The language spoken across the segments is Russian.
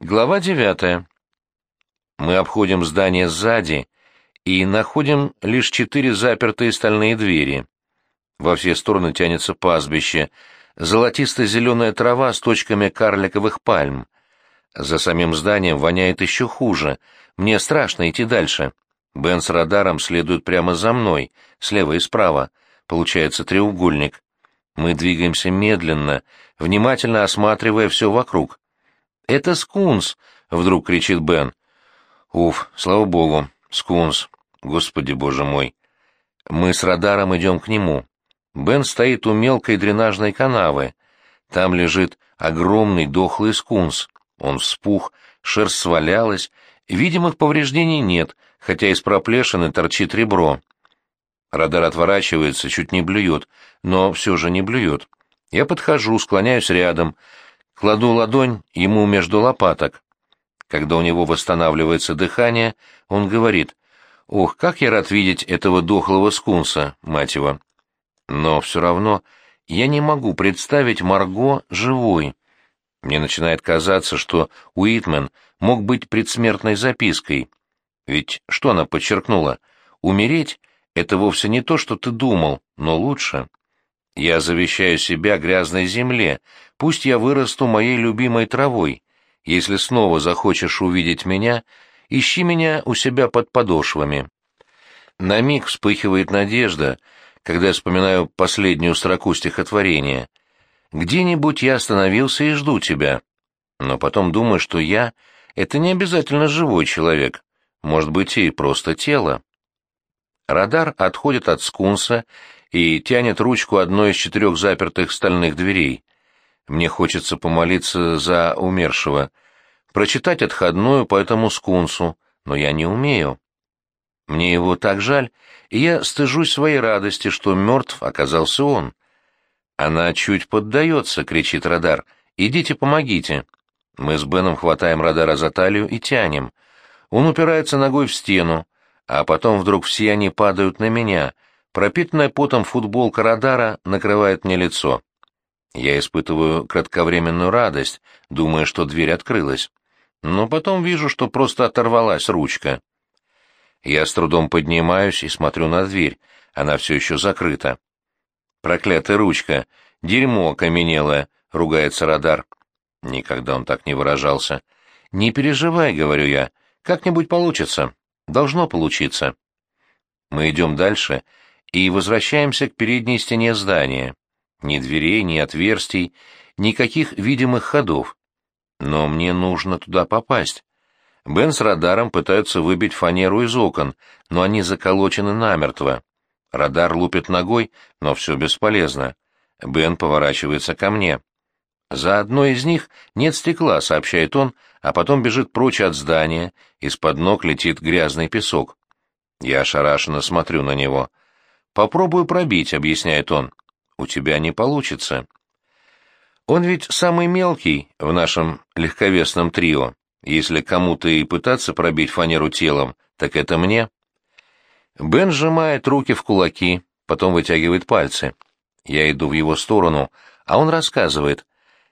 Глава девятая. Мы обходим здание сзади и находим лишь четыре запертые стальные двери. Во все стороны тянется пастбище, золотисто-зеленая трава с точками карликовых пальм. За самим зданием воняет еще хуже. Мне страшно идти дальше. Бен с радаром следует прямо за мной, слева и справа. Получается треугольник. Мы двигаемся медленно, внимательно осматривая все вокруг. «Это скунс!» — вдруг кричит Бен. «Уф, слава богу, скунс! Господи боже мой!» Мы с радаром идем к нему. Бен стоит у мелкой дренажной канавы. Там лежит огромный дохлый скунс. Он вспух, шерсть свалялась, видимых повреждений нет, хотя из проплешины торчит ребро. Радар отворачивается, чуть не блюет, но все же не блюет. Я подхожу, склоняюсь рядом, кладу ладонь ему между лопаток. Когда у него восстанавливается дыхание, он говорит, «Ох, как я рад видеть этого дохлого скунса, мать его!» Но все равно я не могу представить Марго живой. Мне начинает казаться, что Уитмен мог быть предсмертной запиской. Ведь что она подчеркнула? Умереть — это вовсе не то, что ты думал, но лучше. Я завещаю себя грязной земле, пусть я вырасту моей любимой травой. Если снова захочешь увидеть меня, ищи меня у себя под подошвами. На миг вспыхивает надежда, когда вспоминаю последнюю строку стихотворения. «Где-нибудь я остановился и жду тебя». Но потом думаю, что я — это не обязательно живой человек, может быть, и просто тело. Радар отходит от скунса и тянет ручку одной из четырех запертых стальных дверей. Мне хочется помолиться за умершего, прочитать отходную по этому скунсу, но я не умею. Мне его так жаль, и я стыжусь своей радости, что мертв оказался он. «Она чуть поддается», — кричит радар. «Идите, помогите». Мы с Беном хватаем радара за талию и тянем. Он упирается ногой в стену, а потом вдруг все они падают на меня. Пропитанная потом футболка радара накрывает мне лицо. Я испытываю кратковременную радость, думая, что дверь открылась. Но потом вижу, что просто оторвалась ручка. Я с трудом поднимаюсь и смотрю на дверь. Она все еще закрыта. «Проклятая ручка! Дерьмо окаменелое!» — ругается радар. Никогда он так не выражался. «Не переживай», — говорю я, — «как-нибудь получится. Должно получиться». Мы идем дальше и возвращаемся к передней стене здания. Ни дверей, ни отверстий, никаких видимых ходов. Но мне нужно туда попасть. Бен с радаром пытаются выбить фанеру из окон, но они заколочены намертво. Радар лупит ногой, но все бесполезно. Бен поворачивается ко мне. «За одной из них нет стекла», — сообщает он, а потом бежит прочь от здания, из-под ног летит грязный песок. Я ошарашенно смотрю на него. «Попробую пробить», — объясняет он. «У тебя не получится». Он ведь самый мелкий в нашем легковесном трио. Если кому-то и пытаться пробить фанеру телом, так это мне. Бен сжимает руки в кулаки, потом вытягивает пальцы. Я иду в его сторону, а он рассказывает.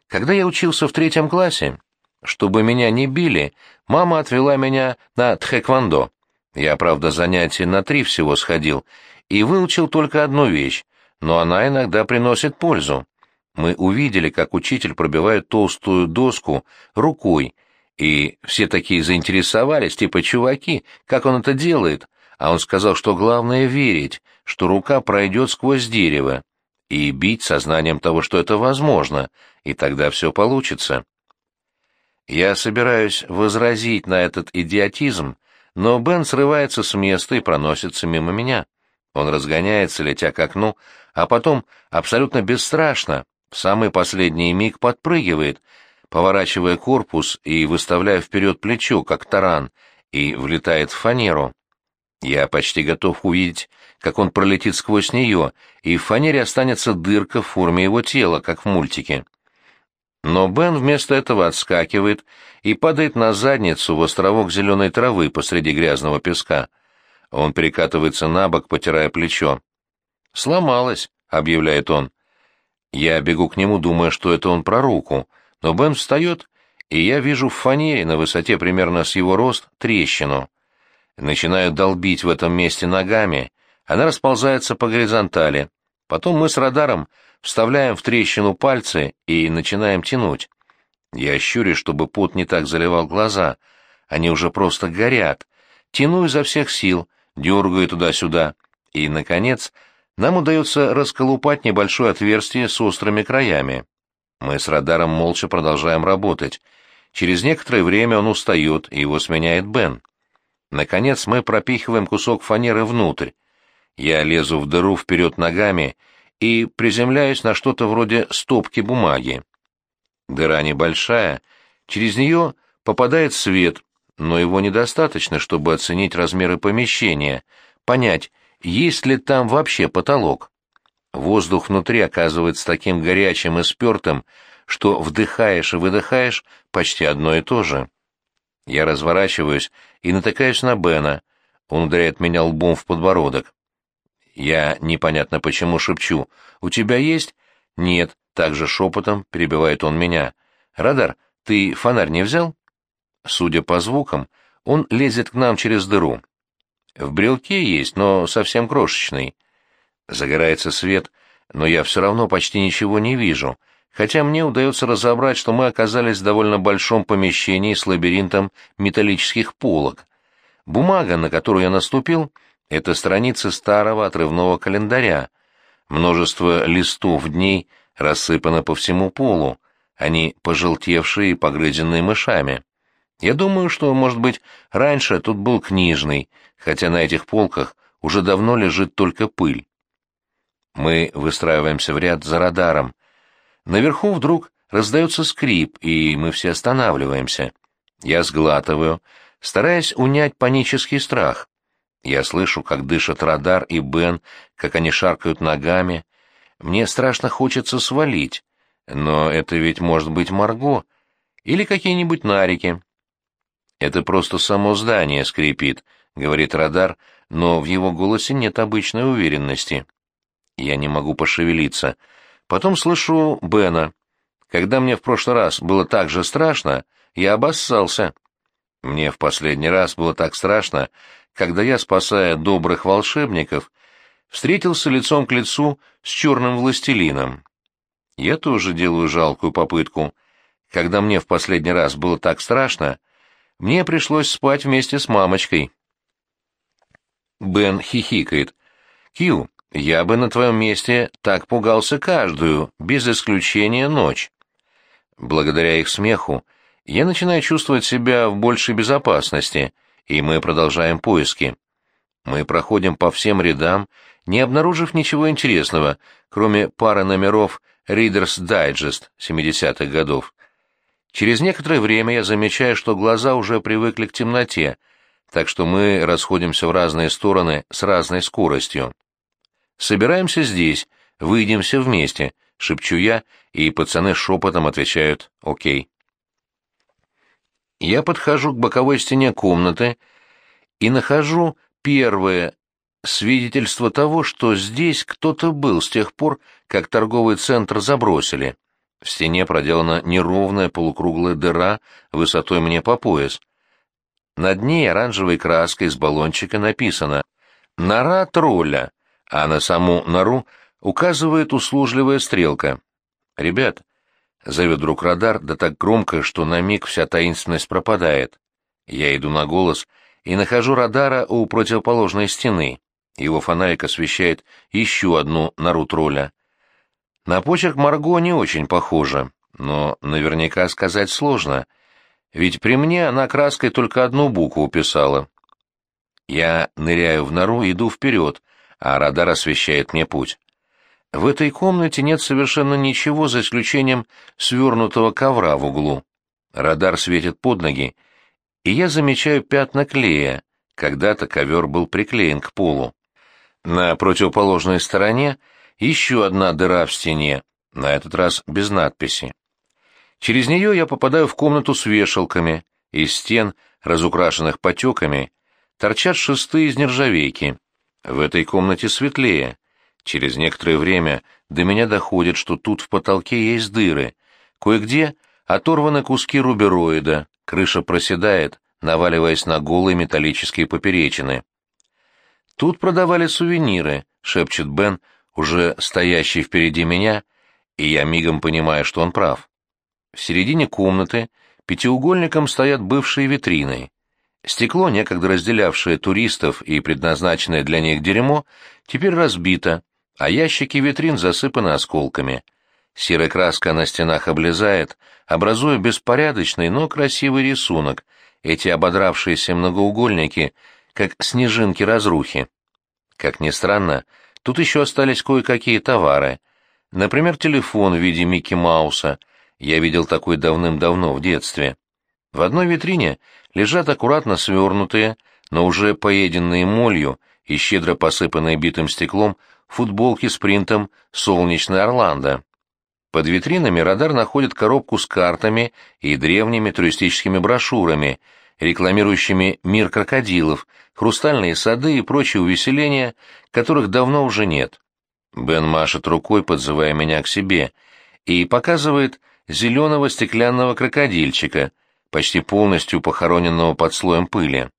Когда я учился в третьем классе, чтобы меня не били, мама отвела меня на тхэквондо. Я, правда, занятия на три всего сходил и выучил только одну вещь, но она иногда приносит пользу. Мы увидели, как учитель пробивает толстую доску рукой, и все такие заинтересовались, типа чуваки, как он это делает, а он сказал, что главное верить, что рука пройдет сквозь дерево, и бить сознанием того, что это возможно, и тогда все получится. Я собираюсь возразить на этот идиотизм, но Бен срывается с места и проносится мимо меня. Он разгоняется, летя к окну, а потом, абсолютно бесстрашно, в самый последний миг подпрыгивает, поворачивая корпус и выставляя вперед плечо, как таран, и влетает в фанеру. Я почти готов увидеть, как он пролетит сквозь нее, и в фанере останется дырка в форме его тела, как в мультике. Но Бен вместо этого отскакивает и падает на задницу в островок зеленой травы посреди грязного песка. Он перекатывается на бок, потирая плечо. «Сломалось», — объявляет он. Я бегу к нему, думая, что это он про руку, но Бен встает и я вижу в фанере на высоте примерно с его рост трещину. Начинаю долбить в этом месте ногами, она расползается по горизонтали. Потом мы с радаром вставляем в трещину пальцы и начинаем тянуть. Я щурюсь, чтобы пот не так заливал глаза. Они уже просто горят. Тяну изо всех сил, дергаю туда-сюда. И, наконец, нам удается расколупать небольшое отверстие с острыми краями. Мы с радаром молча продолжаем работать. Через некоторое время он устает, и его сменяет Бен. Наконец мы пропихиваем кусок фанеры внутрь. Я лезу в дыру вперед ногами и приземляюсь на что-то вроде стопки бумаги. Дыра небольшая, через нее попадает свет, но его недостаточно, чтобы оценить размеры помещения, понять, есть ли там вообще потолок. Воздух внутри оказывается таким горячим и спертым, что вдыхаешь и выдыхаешь почти одно и то же. Я разворачиваюсь и натыкаюсь на Бена. Он ударяет меня лбом в подбородок. Я непонятно почему шепчу. «У тебя есть?» «Нет», — также шепотом перебивает он меня. «Радар, ты фонарь не взял?» Судя по звукам, он лезет к нам через дыру. В брелке есть, но совсем крошечный. Загорается свет, но я все равно почти ничего не вижу, хотя мне удается разобрать, что мы оказались в довольно большом помещении с лабиринтом металлических полок. Бумага, на которую я наступил, — это страницы старого отрывного календаря. Множество листов дней рассыпано по всему полу, они пожелтевшие и погрызенные мышами. Я думаю, что, может быть, раньше тут был книжный, хотя на этих полках уже давно лежит только пыль. Мы выстраиваемся в ряд за радаром. Наверху вдруг раздается скрип, и мы все останавливаемся. Я сглатываю, стараясь унять панический страх. Я слышу, как дышат радар и Бен, как они шаркают ногами. Мне страшно хочется свалить, но это ведь может быть Марго или какие-нибудь нарики. Это просто само здание скрипит, говорит радар, но в его голосе нет обычной уверенности. Я не могу пошевелиться. Потом слышу Бена. Когда мне в прошлый раз было так же страшно, я обоссался. Мне в последний раз было так страшно, когда я, спасая добрых волшебников, встретился лицом к лицу с черным властелином. Я тоже делаю жалкую попытку. Когда мне в последний раз было так страшно, мне пришлось спать вместе с мамочкой. Бен хихикает. «Кью, я бы на твоем месте так пугался каждую, без исключения ночь». Благодаря их смеху я начинаю чувствовать себя в большей безопасности, и мы продолжаем поиски. Мы проходим по всем рядам, не обнаружив ничего интересного, кроме пары номеров Reader's Digest 70-х годов. Через некоторое время я замечаю, что глаза уже привыкли к темноте, так что мы расходимся в разные стороны с разной скоростью. «Собираемся здесь, выйдемся вместе», — шепчу я, и пацаны шепотом отвечают «Окей». Я подхожу к боковой стене комнаты и нахожу первое свидетельство того, что здесь кто-то был с тех пор, как торговый центр забросили. В стене проделана неровная полукруглая дыра высотой мне по пояс. Над ней оранжевой краской из баллончика написано «Нора тролля», а на саму нору указывает услужливая стрелка. «Ребят», — зовет друг радар, да так громко, что на миг вся таинственность пропадает. Я иду на голос и нахожу радара у противоположной стены. Его фонарик освещает еще одну нору тролля. На почерк Марго не очень похоже, но наверняка сказать сложно, ведь при мне она краской только одну букву писала. Я ныряю в нору иду вперед, а радар освещает мне путь. В этой комнате нет совершенно ничего, за исключением свернутого ковра в углу. Радар светит под ноги, и я замечаю пятна клея. Когда-то ковер был приклеен к полу. На противоположной стороне еще одна дыра в стене, на этот раз без надписи. Через нее я попадаю в комнату с вешалками, из стен, разукрашенных потеками, торчат шесты из нержавейки. В этой комнате светлее. Через некоторое время до меня доходит, что тут в потолке есть дыры. Кое-где оторваны куски рубероида, крыша проседает, наваливаясь на голые металлические поперечины. «Тут продавали сувениры», — шепчет Бен, уже стоящий впереди меня, и я мигом понимаю, что он прав. В середине комнаты пятиугольником стоят бывшие витрины. Стекло, некогда разделявшее туристов и предназначенное для них дерьмо, теперь разбито, а ящики витрин засыпаны осколками. Серая краска на стенах облезает, образуя беспорядочный, но красивый рисунок, эти ободравшиеся многоугольники, как снежинки разрухи. Как ни странно, тут еще остались кое-какие товары. Например, телефон в виде Микки Мауса. Я видел такой давным-давно в детстве. В одной витрине лежат аккуратно свернутые, но уже поеденные молью и щедро посыпанные битым стеклом футболки с принтом «Солнечный Орландо». Под витринами радар находит коробку с картами и древними туристическими брошюрами, рекламирующими мир крокодилов, хрустальные сады и прочие увеселения, которых давно уже нет. Бен машет рукой, подзывая меня к себе, и показывает зеленого стеклянного крокодильчика, почти полностью похороненного под слоем пыли.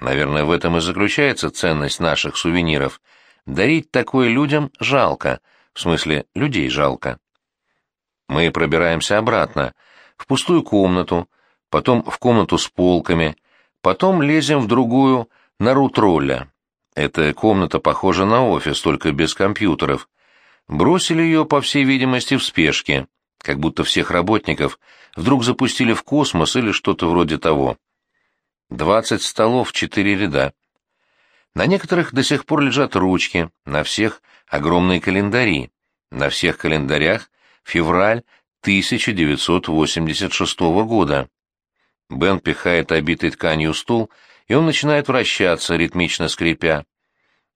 Наверное, в этом и заключается ценность наших сувениров. Дарить такое людям жалко, в смысле, людей жалко. Мы пробираемся обратно, в пустую комнату, потом в комнату с полками, потом лезем в другую, нору тролля. Эта комната похожа на офис, только без компьютеров. Бросили ее, по всей видимости, в спешке, как будто всех работников вдруг запустили в космос или что-то вроде того. Двадцать столов, четыре ряда. На некоторых до сих пор лежат ручки, на всех огромные календари. На всех календарях февраль 1986 года. Бен пихает обитый тканью стул, и он начинает вращаться, ритмично скрипя.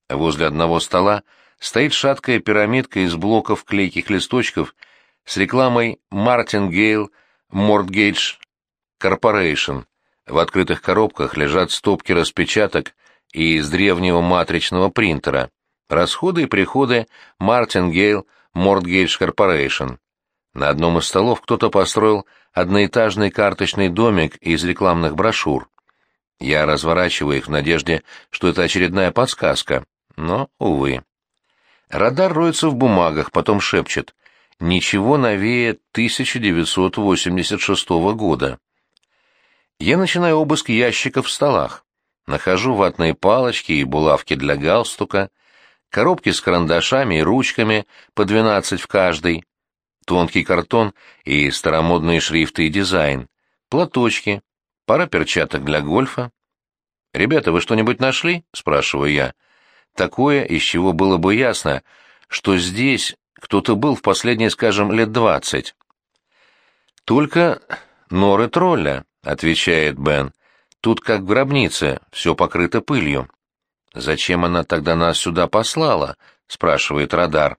Возле одного стола стоит шаткая пирамидка из блоков клейких листочков с рекламой «Martingale Mortgage Corporation». В открытых коробках лежат стопки распечаток из древнего матричного принтера. Расходы и приходы Martingale Mortgage Corporation. На одном из столов кто-то построил одноэтажный карточный домик из рекламных брошюр. Я разворачиваю их в надежде, что это очередная подсказка, но, увы. Радар роется в бумагах, потом шепчет. Ничего новее 1986 года. Я начинаю обыск ящиков в столах. Нахожу ватные палочки и булавки для галстука, коробки с карандашами и ручками, по 12 в каждой, тонкий картон и старомодные шрифты и дизайн, платочки, пара перчаток для гольфа. «Ребята, вы что-нибудь нашли?» — спрашиваю я. Такое, из чего было бы ясно, что здесь кто-то был в последние, скажем, лет двадцать. «Только норы тролля», — отвечает Бен. «Тут как в гробнице, все покрыто пылью». «Зачем она тогда нас сюда послала?» — спрашивает радар.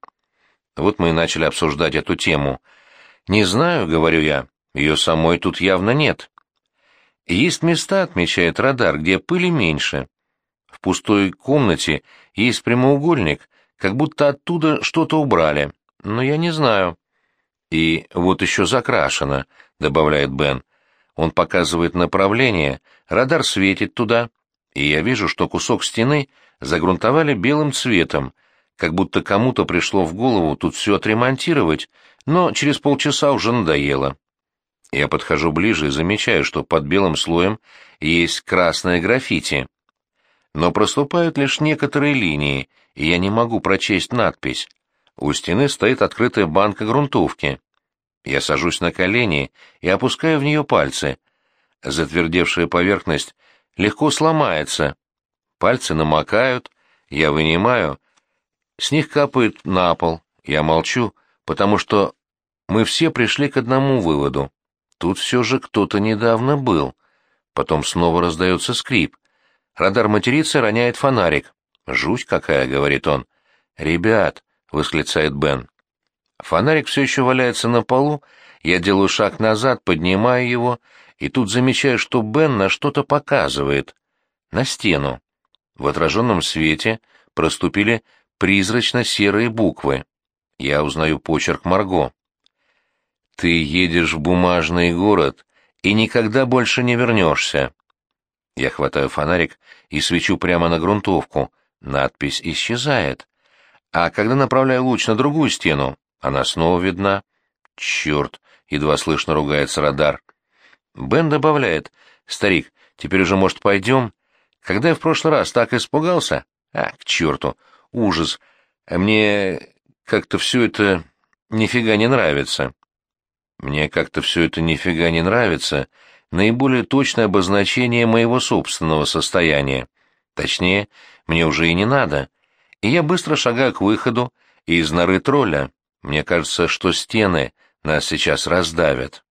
Вот мы и начали обсуждать эту тему. «Не знаю», — говорю я, — «ее самой тут явно нет». «Есть места», — отмечает радар, — «где пыли меньше. В пустой комнате есть прямоугольник, как будто оттуда что-то убрали, но я не знаю». «И вот еще закрашено», — добавляет Бен. Он показывает направление, радар светит туда, и я вижу, что кусок стены загрунтовали белым цветом — как будто кому-то пришло в голову тут все отремонтировать, но через полчаса уже надоело. Я подхожу ближе и замечаю, что под белым слоем есть красное граффити. Но проступают лишь некоторые линии, и я не могу прочесть надпись. У стены стоит открытая банка грунтовки. Я сажусь на колени и опускаю в нее пальцы. Затвердевшая поверхность легко сломается. Пальцы намокают, я вынимаю с них капает на пол. Я молчу, потому что мы все пришли к одному выводу. Тут все же кто-то недавно был. Потом снова раздается скрип. Радар матерится, роняет фонарик. «Жуть какая», — говорит он. «Ребят», — восклицает Бен. Фонарик все еще валяется на полу, я делаю шаг назад, поднимаю его, и тут замечаю, что Бен на что-то показывает. На стену. В отраженном свете проступили призрачно-серые буквы. Я узнаю почерк Марго. Ты едешь в бумажный город и никогда больше не вернешься. Я хватаю фонарик и свечу прямо на грунтовку. Надпись исчезает. А когда направляю луч на другую стену, она снова видна. Черт! Едва слышно ругается радар. Бен добавляет. Старик, теперь уже, может, пойдем? Когда я в прошлый раз так испугался? А, к черту! Ужас! А мне как-то все это нифига не нравится. Мне как-то все это нифига не нравится. Наиболее точное обозначение моего собственного состояния. Точнее, мне уже и не надо. И я быстро шагаю к выходу из норы тролля. Мне кажется, что стены нас сейчас раздавят.